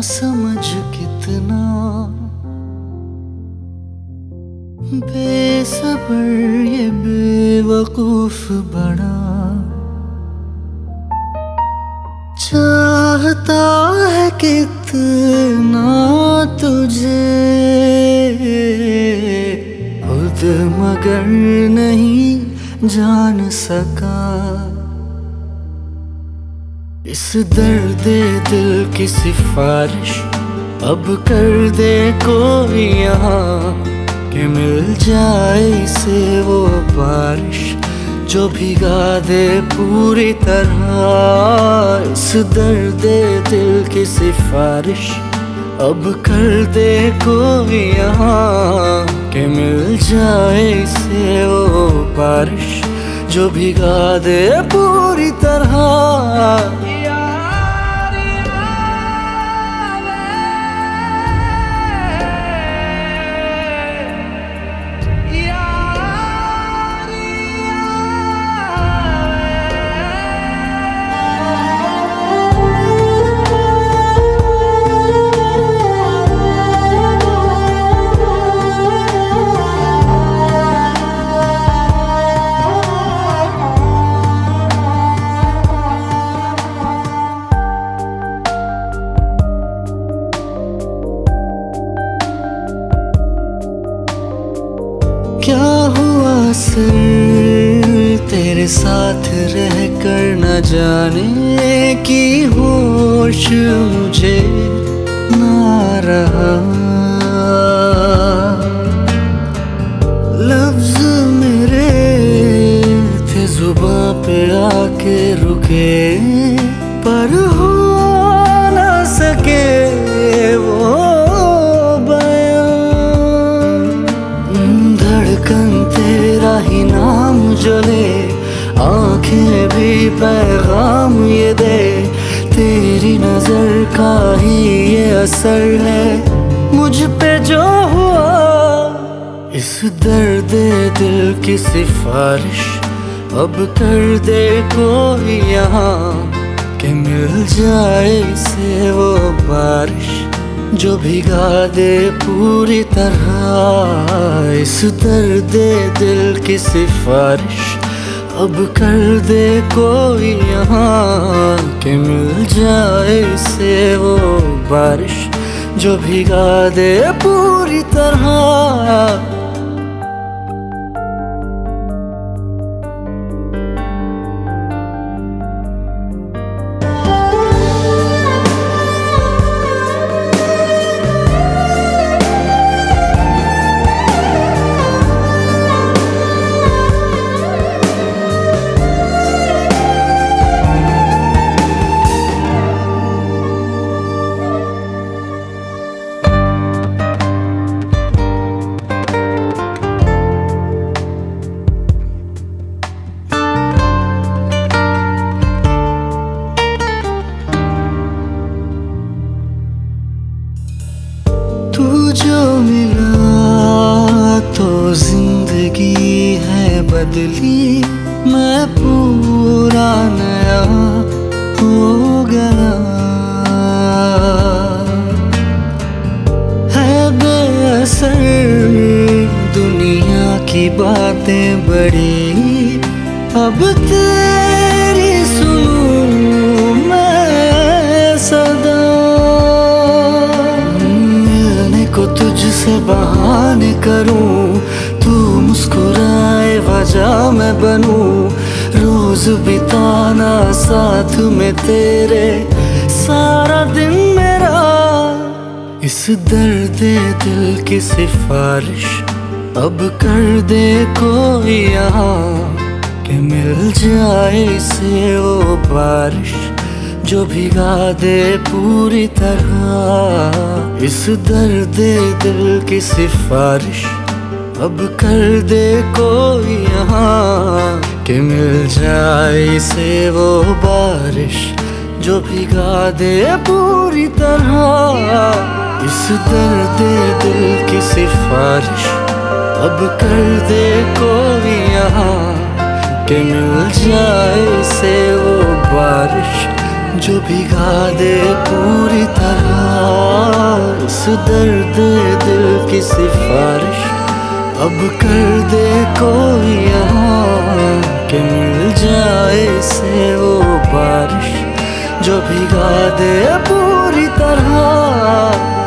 समझ कितना बेसबर ये बेवकूफ़ बड़ा चाहता है कितना तुझे, खुद मगर नहीं जान सका। इस दर्द दिल की सिफारिश। अब कर दे कोई यहाँ, कि मिल जाए से वो बारिश। जो भिगा दे पूरी तरह, इस दर्द दिल की सिफारिश। अब कर दे कोई यहाँ, कि मिल जाए से वो बारिश। जो भिगा दे पूरी तरह साथ रह कर न जाने की होश मुझे ना रहा। लफ्ज मेरे थे जुबा पे आके रुके, पर हो ना सके वो बयां धड़कन तेरा ही नाम जले आँखें भी पैगाम ये दे, तेरी नज़र का ही ये असर है। मुझ पे जो हुआ, इस दर्द दिल की सिफारिश, अब कर दे कोई यहाँ, के मिल जाए से वो बारिश, जो भिगा दे पूरी तरह। इस दर्द दिल की सिफारिश अब कर दे कोई यहाँ, के मिल जाए से वो बारिश जो भिगा दे पूरी तरह। बदली मैं पूरा नया हो गया है बेअसर दुनिया की बातें बड़ी। अब तेरी सुनूं मैं सदा। मिलने को तुझसे बहाने करूँ मुस्कुराए वजह मैं बनूं। रोज बिताना साथ में तेरे। सारा दिन मेरा इस दर्द दिल की सिफारिश। अब कर दे कोई यहाँ कि मिल जाए से वो बारिश। जो भिगा दे पूरी तरह। इस दर्द दिल की सिफारिश। अब कर दे कोई यहाँ, कि मिल जाए से वो बारिश, जो भिगा दे पूरी तरह। इस दर्द दिल की सिफारिश, अब कर दे कोई यहाँ, कि मिल जाए से वो बारिश, जो भिगा दे पूरी तरह। इस दर्द दिल की सिफारिश अब कर दे कोई यहाँ, के मिल जाए से वो बारिश, जो भिगा दे पूरी तरह।